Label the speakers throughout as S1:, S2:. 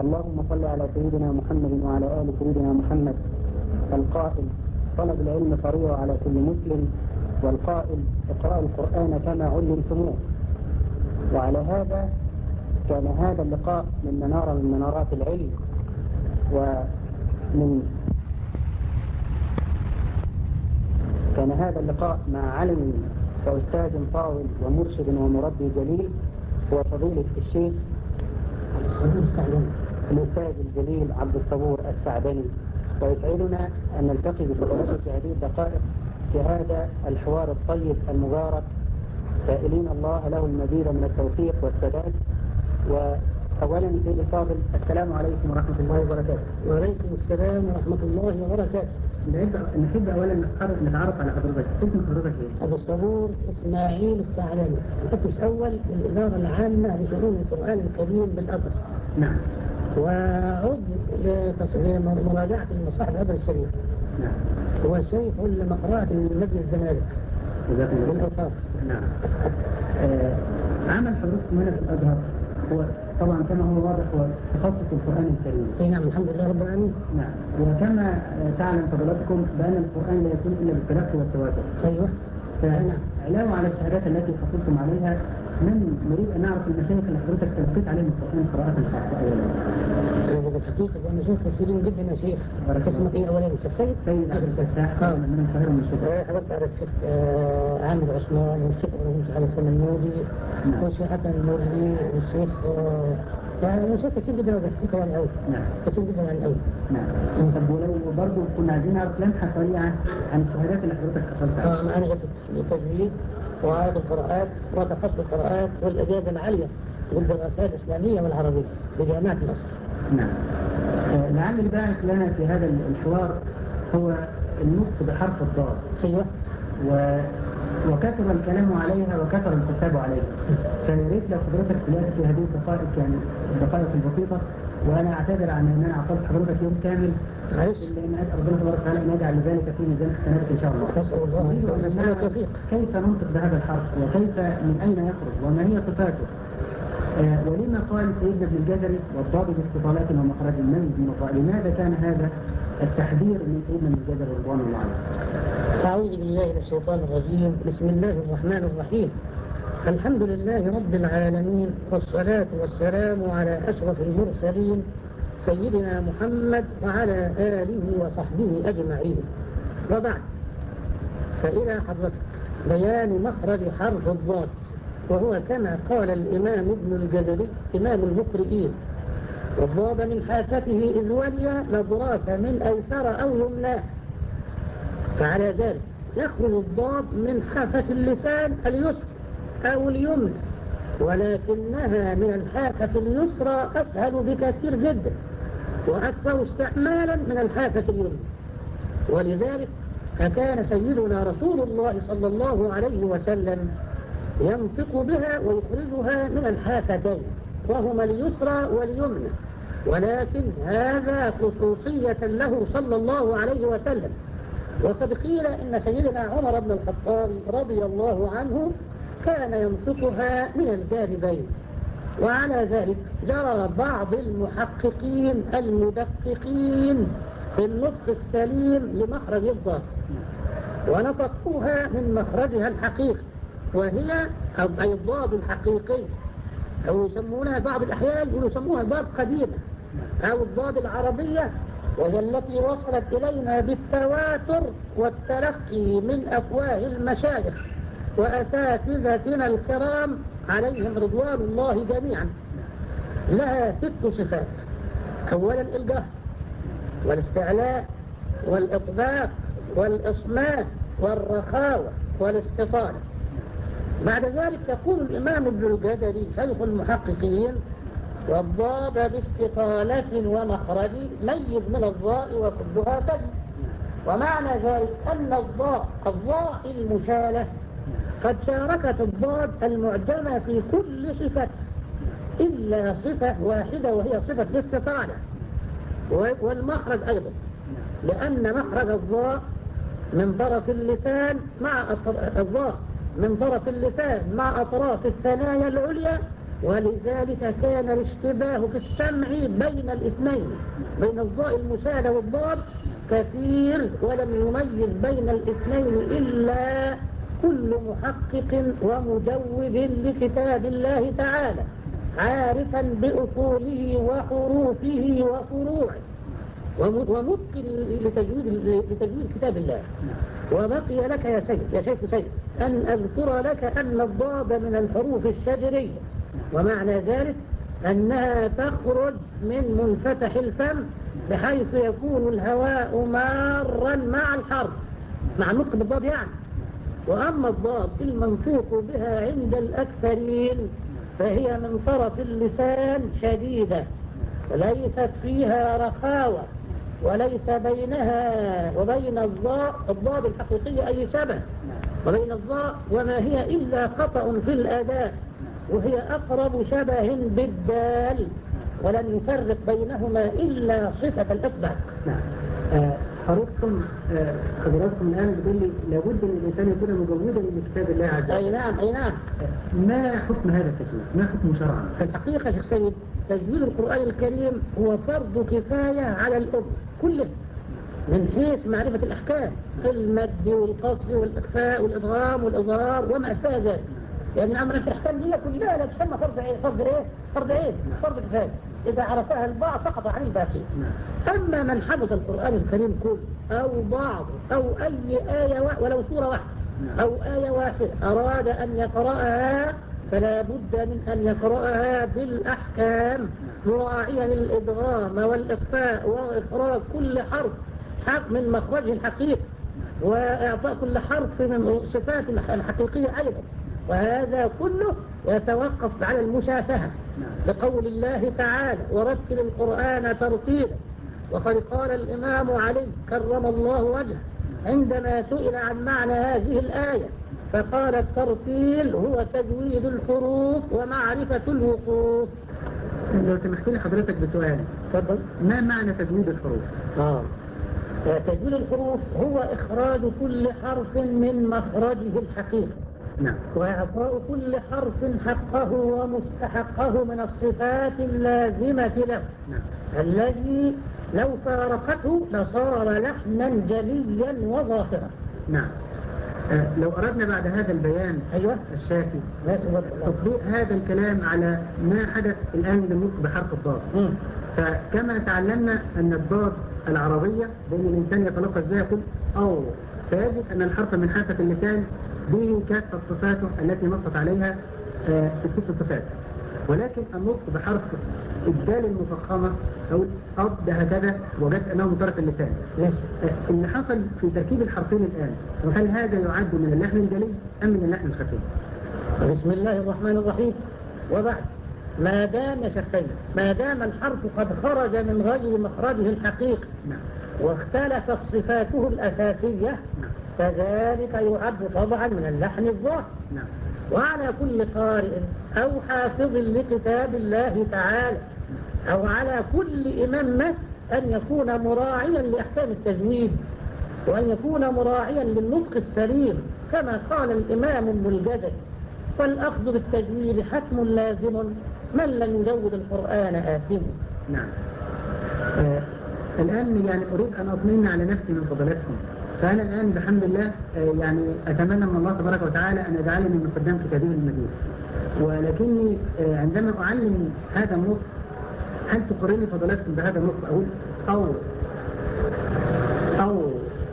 S1: اللهم صل على سيدنا محمد وعلى آل سيدنا محمد. القائل طلب العلم فريضة على كل مسلم والقائل اقرأوا القرآن كما علمتموه. وعلى هذا كان هذا اللقاء من منارة من منارات العلم. ومن كان هذا اللقاء مع علم وأستاذ طاول ومرشد ومربي جليل هو فضيلة الشيخ الأستاذ الجليل عبد الصبور السعدني. ويسعدنا أن نلتقي بفضلته في هذه الدقائق في هذا الحوار الطيب المبارك. سائلين الله له المزيد من التوفيق والسداد. وأولا سيدي الفاضل السلام عليكم ورحمة الله وبركاته.
S2: وعليكم السلام ورحمة الله وبركاته.
S1: نحب أولا نتعرف على حضرتك. اسم حضرتك إيه؟
S2: أبو الصبور إسماعيل الثعلبي مفتش أول الإدارة العامة لشؤون القرآن الكريم بالأزهر
S1: نعم.
S2: وعضو لمراجعة المصاحف الأزهر الشريف.
S1: نعم.
S2: هو الشيخ لمقرأة المسجد الزمالك
S1: جزاكم الله نعم. آه، عمل حضرتك هنا في الأزهر هو طبعا كما هو واضح هو تخصص القرآن الكريم.
S2: أي نعم الحمد لله رب العالمين.
S1: نعم. وكما تعلم فضلاتكم بأن القرآن لا يكون إلا بالتلقي والتواتر.
S2: أيوه. نعم.
S1: فعلاوة على الشهادات التي حصلتم عليها من نريد أن نعرف المشايخ اللي حضرتك تلقيت عليهم القرآن قراءة خاصة أولا
S2: أنا بالحقيقة أنا شيخ كثيرين جدا يا شيخ.
S1: بارك الله
S2: اسمك إيه أولا أنت السيد؟
S1: سيد عبد الفتاح. من القاهرة من الشيخ.
S2: حضرت على الشيخ عامر عثمان والشيخ إبراهيم على السمنودي
S1: نعم.
S2: والشيخ حسن المرجي والشيخ يعني شيخ كثير جدا وبحكيك يعني قوي
S1: نعم.
S2: كثير جدا يعني قوي
S1: نعم. طب ولو برضه كنا عايزين نعرف لمحة سريعة عن الشهادات اللي حضرتك حصلت عليها
S2: آه معانا جبت التجويد وآيات القراءات وتخصص القراءات والإجازة العالية للدراسات الإسلامية والعربية بجامعة مصر.
S1: نعم. آه، لعل الباعث لنا في هذا الحوار هو النطق بحرف الضاد.
S2: أيوه.
S1: و... وكثر الكلام عليها وكثر الكتاب عليها. فيا ريت لو حضرتك تلاقي في هذه الدقائق يعني الدقائق البسيطة وأنا أعتذر عن أن أنا أعطيت حضرتك يوم كامل
S2: معلش.
S1: ربنا تبارك وتعالى أن يجعل ذلك في ميزان حسناتك إن شاء الله.
S2: نسأل الله
S1: نعرف
S2: التوفيق
S1: كيف ننطق بهذا الحرف؟ وكيف من أين يخرج؟ وما هي صفاته؟ آه، ولما قال سيدنا ابن الجزري والضاد باستطالات ومخرج الميت من الضاء لماذا كان هذا التحذير من سيدنا ابن الجزري رضوان الله عليه؟
S2: أعوذ بالله من الشيطان الرجيم. بسم الله الرحمن الرحيم. الحمد لله رب العالمين والصلاة والسلام على أشرف المرسلين سيدنا محمد وعلى آله وصحبه أجمعين. وبعد فإلى حضرتك بيان مخرج حرف الضاد وهو كما قال الإمام ابن الجزري إمام المقرئين والضاد من حافته إذ ولي لضراس من أيسر أو يمناه فعلى ذلك يخرج الضاد من حافة اللسان اليسر أو اليمنى ولكنها من الحافة اليسرى أسهل بكثير جدا. وأكثر استعمالا من الحافة اليمنى ولذلك فكان سيدنا رسول الله صلى الله عليه وسلم ينطق بها ويخرجها من الحافتين وهما اليسرى واليمنى. ولكن هذا خصوصية له صلى الله عليه وسلم. وقد قيل إن سيدنا عمر بن الخطاب رضي الله عنه كان ينطقها من الجانبين. وعلى ذلك جرى بعض المحققين المدققين في النطق السليم لمخرج الضاد ونطقوها من مخرجها الحقيقي وهي أي الضاد الحقيقي أو يسمونها بعض الأحيان يسموها ضاد قديمة أو الضاد العربية وهي التي وصلت إلينا بالتواتر والتلقي من أفواه المشايخ وأساتذتنا الكرام عليهم رضوان الله جميعا. لها ست صفات. أولا الجهر والاستعلاء والإطباق والإصمات والرخاوة والاستطالة. بعد ذلك يقول الإمام ابن الجزري شيخ المحققين والضاد باستطالة ومخرج ميز من الضاء وكلها تجد ومعنى ذلك أن الضاء الضاء المشالة قد شاركت الضاد المعجمة في كل صفة إلا صفة واحدة وهي صفة الاستطالة. والمخرج أيضا لأن مخرج الضاء من طرف اللسان مع الضاء من طرف اللسان مع أطراف الثنايا العليا ولذلك كان الاشتباه في السمع بين الاثنين بين الضاء المشاهدة والضاد كثير ولم يميز بين الاثنين إلا كل محقق ومجود لكتاب الله تعالى عارفا بأصوله وحروفه وفروعه ومتقن لتجويد لتجويد كتاب الله. وبقي لك يا سيد يا شيخ سيد أن أذكر لك أن الضاد من الحروف الشجرية. ومعنى ذلك أنها تخرج من منفتح الفم بحيث يكون الهواء مارا مع الحرف مع النطق بالضاد يعني. وأما الضاد المنطوق بها عند الأكثرين فهي من طرف اللسان شديدة ليست فيها رخاوة وليس بينها وبين الضاء الضاد الحقيقية أي شبه وبين الضاء وما هي إلا خطأ في الأداء وهي أقرب شبه بالدال ولن يفرق بينهما إلا صفة الإطباق
S1: نعم. آه، حضرتكم آه، حضراتكم الآن بتقول لي لابد أن الإنسان يكون مجودا لكتاب الله عز وجل
S2: أي نعم أي نعم
S1: ما حكم هذا التجويد؟ ما حكم شرعا؟
S2: في الحقيقة شيخ سيد تجويد القرآن الكريم هو فرض كفاية على الأمة كله من حيث معرفة الأحكام المد والقصر والإخفاء والإضغام والإظهار وما أشبه ذلك لأن أمر الأحكام دي كلها لا تسمى فرض عين فرض إيه؟ فرض عين فرض كفاية إذا عرفها البعض سقط عن الباقي. أما من حفظ القرآن الكريم كله أو بعض أو أي آية ولو سورة واحدة أو آية واحدة أراد أن يقرأها فلا بد من أن يقرأها بالأحكام. مراعيا الإدغام والإخفاء وإخراج كل حرف حق من مخرجه الحقيقي وإعطاء كل حرف من صفات الحقيقية أيضا. وهذا كله يتوقف على المشافهة لقول الله تعالى ورتل القرآن ترتيلا وقد قال الإمام علي كرم الله وجهه عندما سئل عن معنى هذه الآية فقال الترتيل هو تجويد الحروف ومعرفة الوقوف
S1: لو سمحت لي حضرتك بسؤال
S2: تفضل.
S1: ما معنى تجويد الحروف؟
S2: آه. تجويد الحروف هو إخراج كل حرف من مخرجه الحقيقي
S1: نعم.
S2: وإعطاء كل حرف حقه ومستحقه من الصفات اللازمة له.
S1: نعم.
S2: الذي لو فارقته لصار لحنا جليا وظاهرا.
S1: نعم. آه، لو أردنا بعد هذا البيان
S2: أيوة.
S1: الشافي. تطبيق هذا الكلام على ما حدث الآن بحرف الضاد. فكما تعلمنا أن الضاد العربية بأن الإنسان يتلفظ بها يقول أو فيجب أن الحرف من حافة اللسان به كافة صفاته التي نصت عليها آه، الست صفات. ولكن النطق بحرف الدال المفخمة أو الأض ده هكذا وجدت أنه طرف اللسان.
S2: ماشي.
S1: آه، اللي حصل في تركيب الحرفين الآن هل هذا يعد من اللحن الجلي أم من اللحن الخفي؟
S2: بسم الله الرحمن الرحيم. وبعد ما دام يا شيخ سيد ما دام الحرف قد خرج من غير مخرجه الحقيقي
S1: نعم.
S2: واختلفت صفاته الأساسية
S1: نعم.
S2: فذلك يعد طبعا من اللحن الظاهر.
S1: نعم.
S2: وعلى كل قارئ أو حافظ لكتاب الله تعالى أو على كل إمام مس أن يكون مراعيا لأحكام التجويد وأن يكون مراعيا للنطق السليم كما قال الإمام ابن الجزري والأخذ بالتجويد حتم لازم من لم يجود القرآن آثم.
S1: نعم. آه الآن يعني أريد أن أطمئن على نفسي من فضلاتكم. فأنا الآن بحمد الله آه يعني أتمنى من الله تبارك وتعالى أن يجعلني من قدام كتابه المجيد. ولكني آه عندما أعلم هذا النطق هل تقرني فضلاتكم بهذا النطق؟ أقول أو أو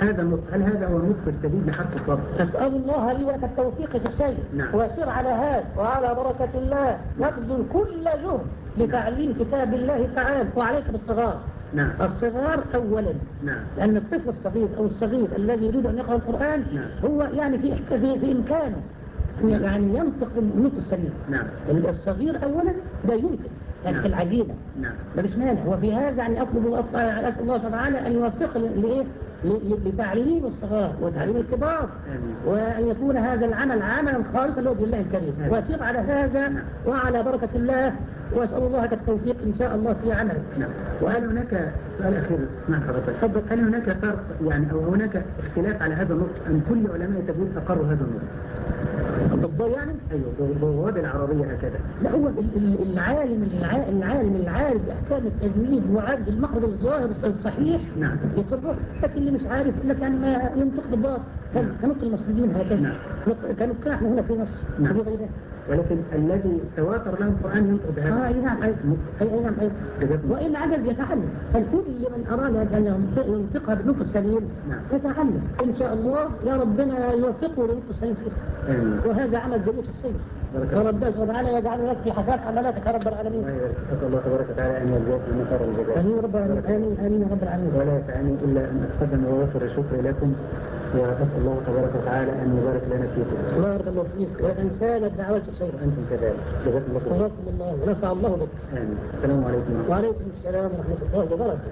S1: هذا النطق هل هذا هو النطق السديد لحرف الضبط؟
S2: نسأل الله لي ولك التوفيق في الشيء.
S1: نعم.
S2: وسر على هذا وعلى بركة الله نبذل كل جهد لتعليم كتاب الله تعالى. وعليك بالصغار
S1: نعم.
S2: الصغار أولا.
S1: نعم.
S2: لأن الطفل الصغير أو الصغير الذي يريد أن يقرأ القرآن
S1: نعم.
S2: هو يعني في في, في إمكانه. يعني ينطق النطق السليم
S1: نعم.
S2: الصغير أولا لا يمكن. يعني
S1: نعم.
S2: في العجينة
S1: نعم.
S2: ما فيش مانع وفي هذا يعني أطلب أسأل الله تعالى أن يوفق لإيه؟ لتعليم الصغار وتعليم الكبار. وأن يكون هذا العمل عملا خالصا لوجه الله الكريم. وأسير على هذا
S1: نعم.
S2: وعلى بركة الله. وأسأل الله لك التوفيق إن شاء الله في عملك.
S1: نعم. وهل هناك سؤال أخير؟ اسمع حضرتك تفضل. هل هناك فرق يعني أو هناك اختلاف على هذا النطق أم كل علماء التجويد أقروا هذا النطق؟
S2: اطباء يعني
S1: أيوه بواب العربية هكذا.
S2: لا هو ال- ال- العالم الع- العالم العارف باحكام التجويد وعارف المخرج الظاهر الصحيح
S1: نعم.
S2: يقرر لكن اللي مش عارف يقول لك يعني ما ينطق بالضبط
S1: نعم.
S2: كنطق المصريين هكذا.
S1: نعم.
S2: كنطق إحنا هنا في مصر.
S1: نعم. ولكن الذي تواتر له القرآن ينطق
S2: آه
S1: بهذا
S2: أي نعم اي اي أي نعم اي وإن عجز يتعلم. فالكل من أراد أن ينطق- ينطقها بالنطق السليم
S1: نعم.
S2: يتعلم. إن شاء الله يا ربنا يوفقه فيه
S1: آمين.
S2: وهذا عمل جميل في السيد
S1: بارك الله.
S2: وربنا سبحانه وتعالى يجعل لك في حساب عملاتك يا رب العالمين.
S1: الله اسال الله تبارك وتعالى أن يجزاك من خير الجزاء
S2: آمين رب العالمين. آمين يا رب العالمين.
S1: ولا يسعني إلا أن اتقدم واوفر الشكر لكم. واسال الله تبارك وتعالى أن يبارك لنا فيكم.
S2: بارك الله فيك. وانسان الدعوات الخير
S1: وأنتم كذلك. جزاكم الله خيرا.
S2: جزاكم الله. ونفع الله بك.
S1: آمين. السلام عليكم. الله
S2: وعليكم السلام ورحمة الله وبركاته.